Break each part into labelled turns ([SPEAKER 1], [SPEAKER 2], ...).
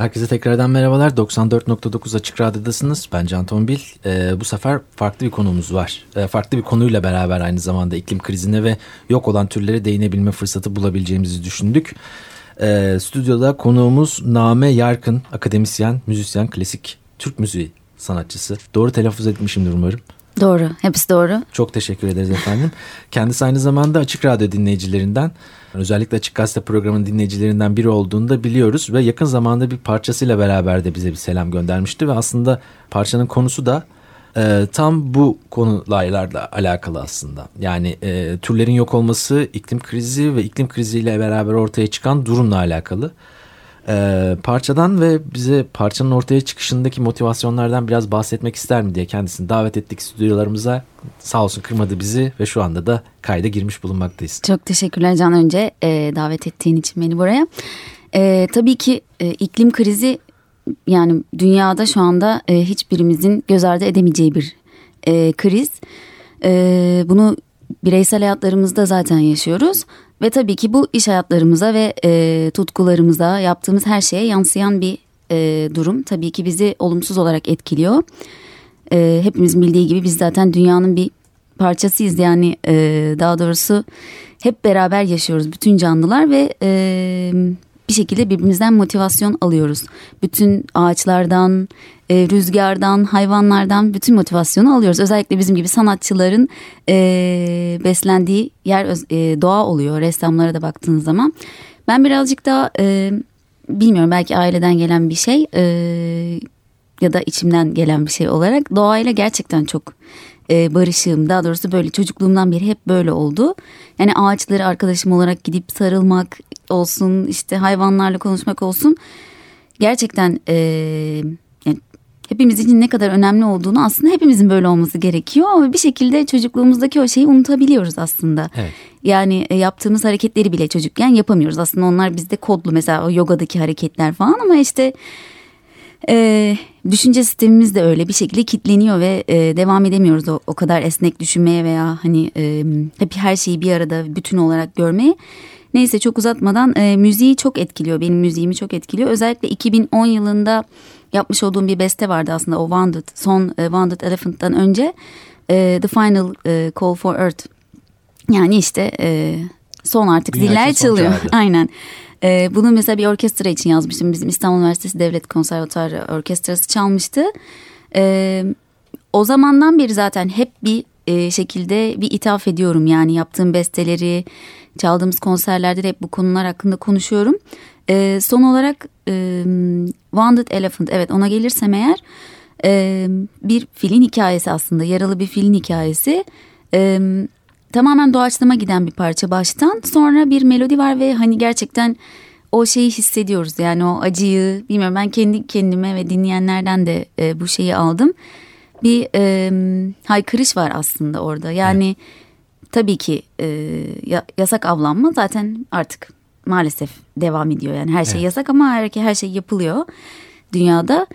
[SPEAKER 1] Herkese tekrardan merhabalar. 94.9 Açık Radyo'dasınız. Ben Can Tombil. Ee, bu sefer farklı bir konumuz var. Ee, farklı bir konuyla beraber aynı zamanda iklim krizine ve yok olan türlere değinebilme fırsatı bulabileceğimizi düşündük. Ee, stüdyoda konuğumuz Name Yarkın, akademisyen, müzisyen, klasik Türk müziği sanatçısı. Doğru telaffuz etmişimdir umarım.
[SPEAKER 2] Doğru, hepsi doğru.
[SPEAKER 1] Çok teşekkür ederiz efendim. Kendisi aynı zamanda Açık Radyo dinleyicilerinden, özellikle Açık Gazete programının dinleyicilerinden biri olduğunu da biliyoruz. Ve yakın zamanda bir parçasıyla beraber de bize bir selam göndermişti. Ve aslında parçanın konusu da e, tam bu konularla alakalı aslında. Yani e, türlerin yok olması, iklim krizi ve iklim kriziyle beraber ortaya çıkan durumla alakalı. Ee, parçadan ve bize parçanın ortaya çıkışındaki motivasyonlardan biraz bahsetmek ister mi diye kendisini davet ettik stüdyolarımıza. Sağ olsun kırmadı bizi ve şu anda da kayda girmiş bulunmaktayız.
[SPEAKER 2] Çok teşekkürler Can önce e, davet ettiğin için beni buraya. E, tabii ki e, iklim krizi yani dünyada şu anda e, hiçbirimizin göz ardı edemeyeceği bir e, kriz. E, bunu bireysel hayatlarımızda zaten yaşıyoruz. Ve tabii ki bu iş hayatlarımıza ve e, tutkularımıza yaptığımız her şeye yansıyan bir e, durum. Tabii ki bizi olumsuz olarak etkiliyor. E, hepimiz bildiği gibi biz zaten dünyanın bir parçasıyız. Yani e, daha doğrusu hep beraber yaşıyoruz bütün canlılar ve e, bir şekilde birbirimizden motivasyon alıyoruz. Bütün ağaçlardan, e, rüzgardan, hayvanlardan bütün motivasyonu alıyoruz. Özellikle bizim gibi sanatçıların e, beslendiği yer e, doğa oluyor ressamlara da baktığınız zaman. Ben birazcık daha e, bilmiyorum belki aileden gelen bir şey e, ya da içimden gelen bir şey olarak doğayla gerçekten çok e, barışığım. Daha doğrusu böyle çocukluğumdan beri hep böyle oldu. Yani ağaçları arkadaşım olarak gidip sarılmak olsun işte hayvanlarla konuşmak olsun. Gerçekten e, yani hepimiz için ne kadar önemli olduğunu aslında hepimizin böyle olması gerekiyor. Ama bir şekilde çocukluğumuzdaki o şeyi unutabiliyoruz aslında.
[SPEAKER 1] Evet.
[SPEAKER 2] Yani e, yaptığımız hareketleri bile çocukken yapamıyoruz. Aslında onlar bizde kodlu mesela o yogadaki hareketler falan ama işte e, düşünce sistemimiz de öyle bir şekilde kitleniyor ve e, devam edemiyoruz o, o kadar esnek düşünmeye veya hani e, hep her şeyi bir arada bütün olarak görmeye. Neyse çok uzatmadan e, müziği çok etkiliyor benim müziğimi çok etkiliyor. Özellikle 2010 yılında yapmış olduğum bir beste vardı aslında o Wounded son e, Wounded Elephant'tan önce e, The Final e, Call for Earth yani işte e, son artık
[SPEAKER 1] Dünya
[SPEAKER 2] ziller çalıyor aynen. E, bunu mesela bir orkestra için yazmıştım. Bizim İstanbul Üniversitesi Devlet Konservatuarı Orkestrası çalmıştı. E, o zamandan beri zaten hep bir e, şekilde bir ithaf ediyorum. Yani yaptığım besteleri, çaldığımız konserlerde de hep bu konular hakkında konuşuyorum. E, son olarak e, Wounded Elephant evet ona gelirsem eğer e, bir filin hikayesi aslında. Yaralı bir filin hikayesi. E, tamamen doğaçlama giden bir parça baştan. Sonra bir melodi var ve hani gerçekten o şeyi hissediyoruz. Yani o acıyı bilmiyorum ben kendi kendime ve dinleyenlerden de e, bu şeyi aldım. Bir e, haykırış var aslında orada. Yani tabii ki e, ya- yasak avlanma zaten artık maalesef devam ediyor. Yani her şey
[SPEAKER 1] Evet.
[SPEAKER 2] yasak ama her, her şey yapılıyor dünyada.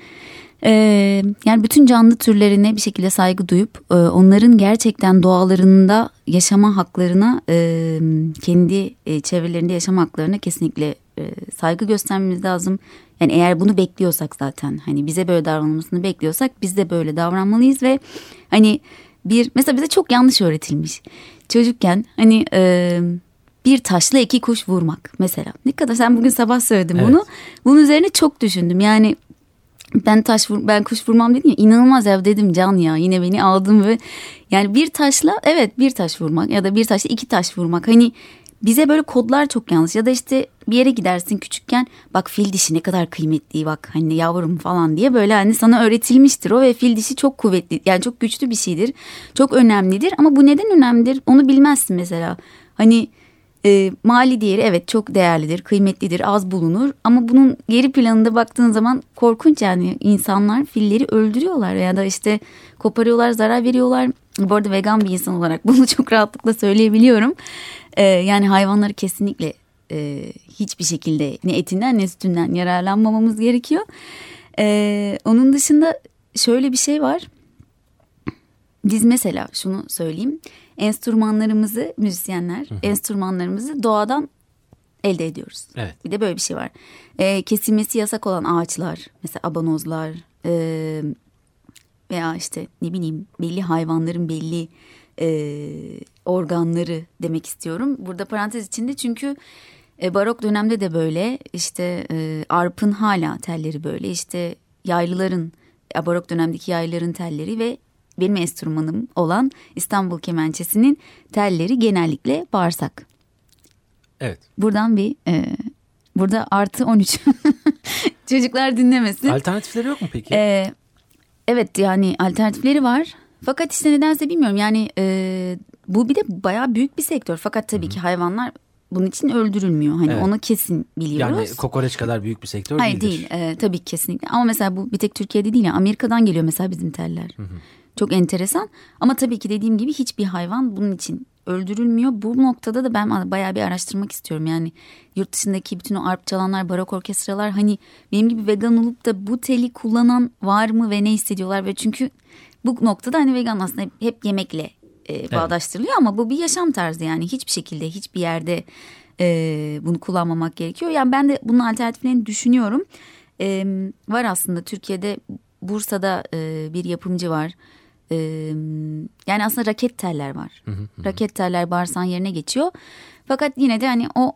[SPEAKER 2] Ee, yani bütün canlı türlerine bir şekilde saygı duyup e, onların gerçekten doğalarında yaşama haklarına e, kendi e, çevrelerinde yaşama haklarına kesinlikle e, saygı göstermemiz lazım. Yani eğer bunu bekliyorsak zaten hani bize böyle davranılmasını bekliyorsak biz de böyle davranmalıyız ve hani bir mesela bize çok yanlış öğretilmiş çocukken hani e, bir taşla iki kuş vurmak mesela ne kadar sen bugün sabah söyledin
[SPEAKER 1] Evet.
[SPEAKER 2] bunu bunun üzerine çok düşündüm yani ben taş vur, ben kuş vurmam dedim ya inanılmaz ya dedim can ya. Yine beni aldın ve yani bir taşla evet bir taş vurmak ya da bir taşla iki taş vurmak. Hani bize böyle kodlar çok yanlış. Ya da işte bir yere gidersin küçükken bak fil dişi ne kadar kıymetli bak hani yavrum falan diye böyle hani sana öğretilmiştir. O ve fil dişi çok kuvvetli yani çok güçlü bir şeydir çok önemlidir. Ama bu neden önemlidir? Onu bilmezsin mesela. Hani E, mali değeri evet çok değerlidir, kıymetlidir, az bulunur. Ama bunun geri planında baktığın zaman korkunç yani insanlar filleri öldürüyorlar ya da işte koparıyorlar, zarar veriyorlar. Bu arada vegan bir insan olarak bunu çok rahatlıkla söyleyebiliyorum. E, yani hayvanları kesinlikle e, hiçbir şekilde ne etinden ne sütünden yararlanmamamız gerekiyor. E, onun dışında şöyle bir şey var. Biz mesela şunu söyleyeyim. Enstrümanlarımızı müzisyenler, hı hı. enstrümanlarımızı doğadan elde ediyoruz.
[SPEAKER 1] Evet.
[SPEAKER 2] Bir de böyle bir şey var. E, kesilmesi yasak olan ağaçlar, mesela abanozlar e, veya işte ne bileyim belli hayvanların belli e, organları demek istiyorum. Burada parantez içinde çünkü e, barok dönemde de böyle işte e, arpın hala telleri böyle işte yaylıların barok dönemdeki yaylıların telleri ve benim enstrümanım olan İstanbul kemençesinin telleri genellikle bağırsak.
[SPEAKER 1] Evet.
[SPEAKER 2] Buradan bir e, burada artı 13 çocuklar dinlemesin.
[SPEAKER 1] Alternatifleri yok mu peki?
[SPEAKER 2] E, evet yani alternatifleri var. Fakat işte nedense bilmiyorum yani e, bu bir de bayağı büyük bir sektör. Fakat tabii Hı-hı. ki hayvanlar bunun için öldürülmüyor. Hani evet. onu kesin biliyoruz.
[SPEAKER 1] Yani kokoreç kadar büyük bir sektör
[SPEAKER 2] Hayır
[SPEAKER 1] değildir.
[SPEAKER 2] değil. E, tabii kesinlikle. Ama mesela bu bir tek Türkiye'de değil. Yani Amerika'dan geliyor mesela bizim teller. Hı hı. Çok enteresan. Ama tabii ki dediğim gibi hiçbir hayvan bunun için öldürülmüyor. Bu noktada da ben bayağı bir araştırmak istiyorum. Yani yurt dışındaki bütün o arp çalanlar, barok orkestralar hani benim gibi vegan olup da bu teli kullanan var mı ve ne hissediyorlar ve çünkü bu noktada hani vegan aslında hep, hep yemekle e, bağdaştırılıyor evet. ama bu bir yaşam tarzı yani hiçbir şekilde hiçbir yerde e, bunu kullanmamak gerekiyor. Yani ben de bunun alternatiflerini düşünüyorum. E, var aslında Türkiye'de Bursa'da e, bir yapımcı var. E, yani aslında raket teller var. Hı hı hı. Raket teller bağırsağın yerine geçiyor. Fakat yine de hani o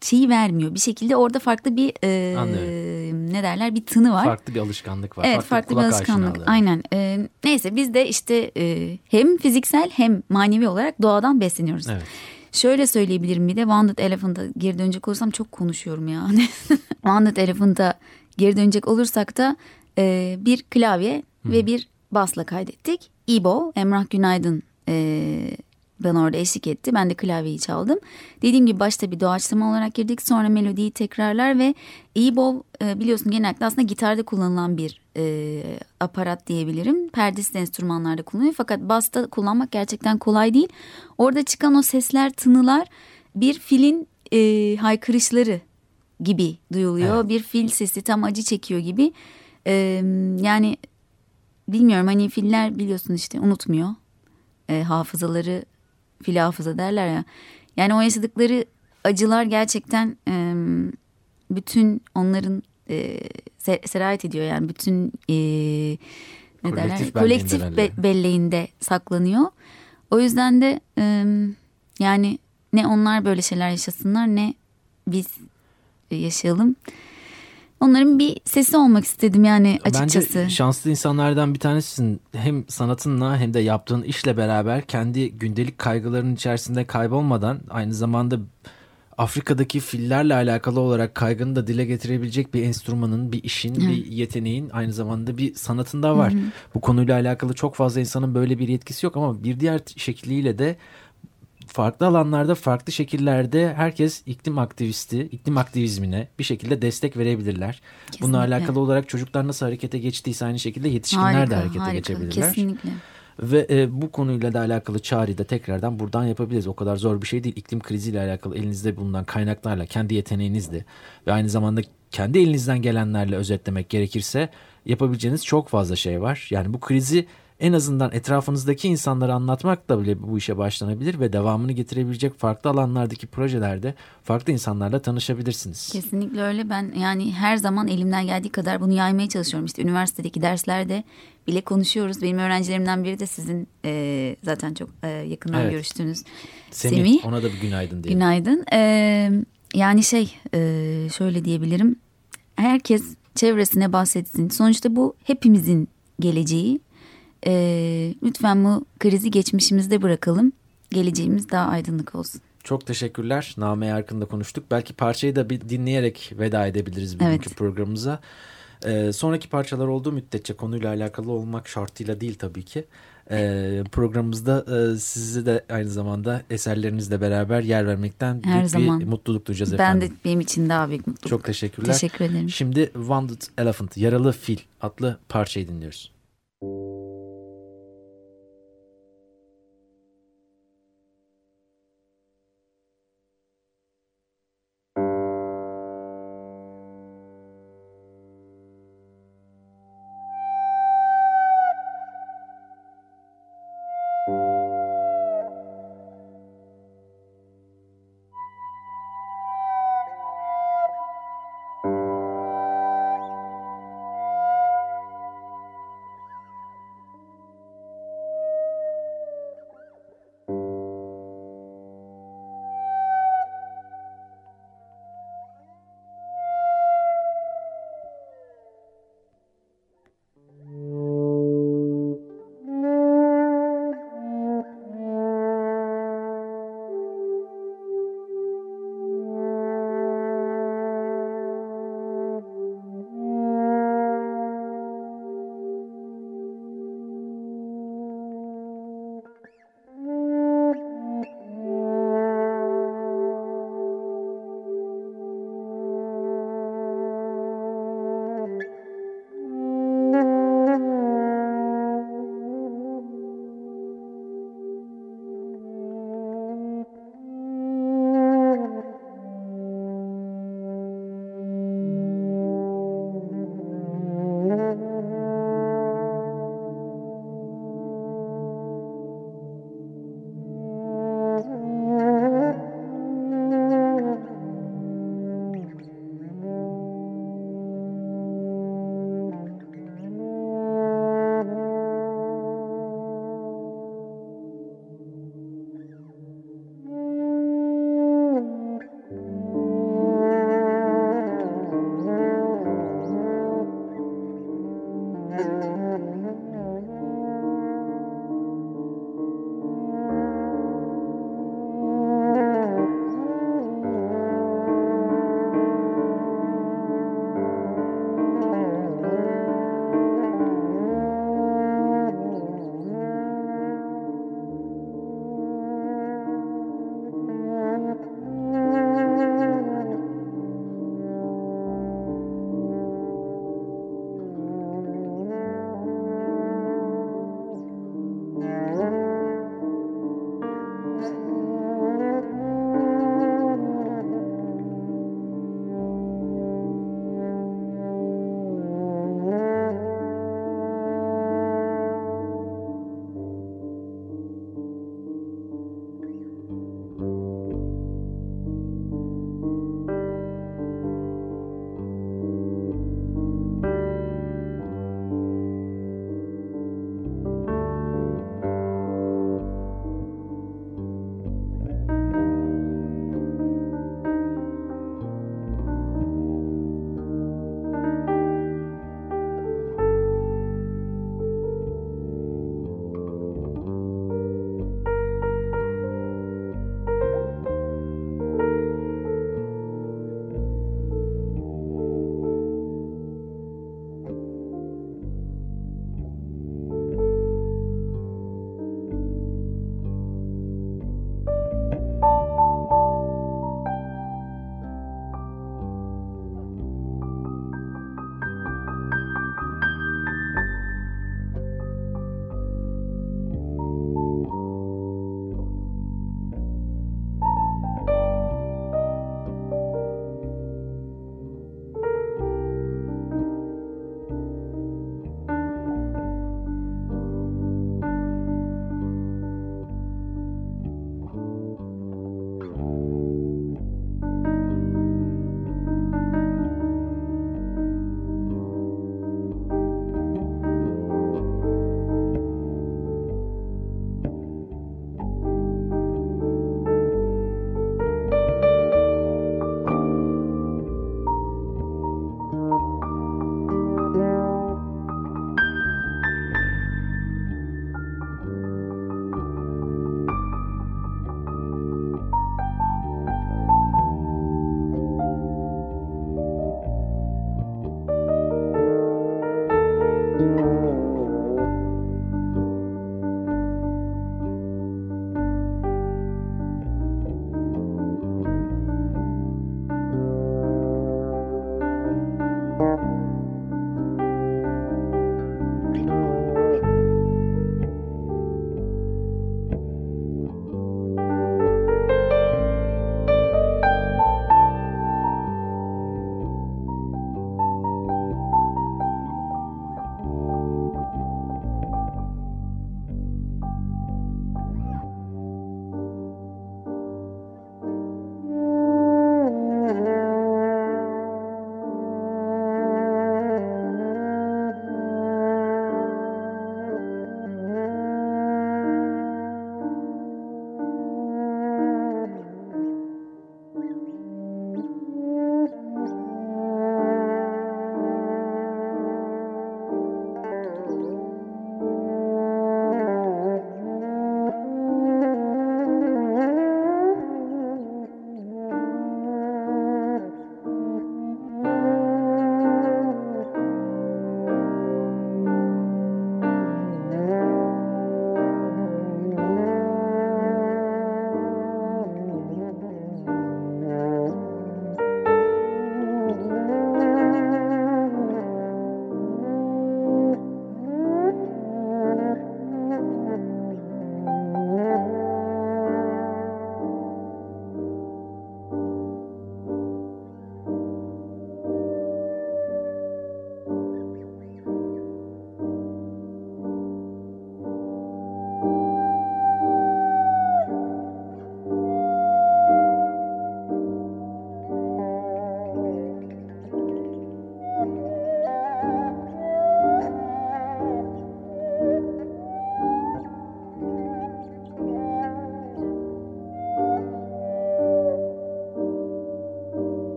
[SPEAKER 2] şeyi vermiyor. Bir şekilde orada farklı bir e, ne derler bir tını var.
[SPEAKER 1] Farklı bir alışkanlık var.
[SPEAKER 2] Evet farklı, farklı bir alışkanlık. Aynen. E, neyse biz de işte e, hem fiziksel hem manevi olarak doğadan besleniyoruz. Evet. Şöyle söyleyebilirim bir de Wounded Elephant'a geri dönecek olursam çok konuşuyorum ya. Wounded Elephant'a geri dönecek olursak da e, bir klavye Hı. ve bir basla kaydettik. İbo, Emrah Günaydın e, bana orada eşlik etti. Ben de klavyeyi çaldım. Dediğim gibi başta bir doğaçlama olarak girdik. Sonra melodiyi tekrarlar ve e-bow e, biliyorsun genellikle aslında gitarda kullanılan bir e, aparat diyebilirim. Perdesiz enstrümanlarda kullanılıyor. Fakat basta kullanmak gerçekten kolay değil. Orada çıkan o sesler, tınılar bir filin e, haykırışları gibi duyuluyor. Evet. Bir fil sesi tam acı çekiyor gibi. E, yani bilmiyorum hani filler biliyorsun işte unutmuyor. E, hafızaları fil hafıza derler ya. Yani o yaşadıkları acılar gerçekten e, bütün onların e, serayet ediyor yani bütün e, ne kolektif derler kolektif be, belleğinde saklanıyor. O yüzden de e, yani ne onlar böyle şeyler yaşasınlar ne biz yaşayalım. Onların bir sesi olmak istedim yani açıkçası.
[SPEAKER 1] Bence şanslı insanlardan bir tanesisin. Hem sanatınla hem de yaptığın işle beraber kendi gündelik kaygılarının içerisinde kaybolmadan aynı zamanda Afrika'daki fillerle alakalı olarak kaygını da dile getirebilecek bir enstrümanın, bir işin, Hı. bir yeteneğin aynı zamanda bir sanatında var. Hı hı. Bu konuyla alakalı çok fazla insanın böyle bir yetkisi yok ama bir diğer şekliyle de farklı alanlarda farklı şekillerde herkes iklim aktivisti, iklim aktivizmine bir şekilde destek verebilirler. Kesinlikle. Bununla alakalı olarak çocuklar nasıl harekete geçtiyse aynı şekilde yetişkinler harika, de harekete harika, geçebilirler.
[SPEAKER 2] Kesinlikle.
[SPEAKER 1] Ve e, bu konuyla da alakalı çağrıyı da tekrardan buradan yapabiliriz. O kadar zor bir şey değil. İklim kriziyle alakalı elinizde bulunan kaynaklarla, kendi yeteneğinizle ve aynı zamanda kendi elinizden gelenlerle özetlemek gerekirse yapabileceğiniz çok fazla şey var. Yani bu krizi en azından etrafınızdaki insanlara anlatmakla bile bu işe başlanabilir ve devamını getirebilecek farklı alanlardaki projelerde farklı insanlarla tanışabilirsiniz.
[SPEAKER 2] Kesinlikle öyle. Ben yani her zaman elimden geldiği kadar bunu yaymaya çalışıyorum. İşte üniversitedeki derslerde bile konuşuyoruz. Benim öğrencilerimden biri de sizin e, zaten çok e, yakından evet. görüştüğünüz Semih. Semih.
[SPEAKER 1] Ona da bir günaydın diyelim.
[SPEAKER 2] Günaydın. E, yani şey e, şöyle diyebilirim. Herkes çevresine bahsetsin. Sonuçta bu hepimizin geleceği e, lütfen bu krizi geçmişimizde bırakalım. Geleceğimiz daha aydınlık olsun.
[SPEAKER 1] Çok teşekkürler. Name Yarkın'da konuştuk. Belki parçayı da bir dinleyerek veda edebiliriz bugünkü evet. programımıza. Ee, sonraki parçalar olduğu müddetçe konuyla alakalı olmak şartıyla değil tabii ki. e, programımızda e, sizi de aynı zamanda eserlerinizle beraber yer vermekten
[SPEAKER 2] Her
[SPEAKER 1] büyük
[SPEAKER 2] zaman.
[SPEAKER 1] bir mutluluk duyacağız
[SPEAKER 2] Ben
[SPEAKER 1] efendim.
[SPEAKER 2] de benim için daha büyük mutluluk.
[SPEAKER 1] Çok teşekkürler.
[SPEAKER 2] Teşekkür ederim.
[SPEAKER 1] Şimdi Wounded Elephant, Yaralı Fil adlı parçayı dinliyoruz.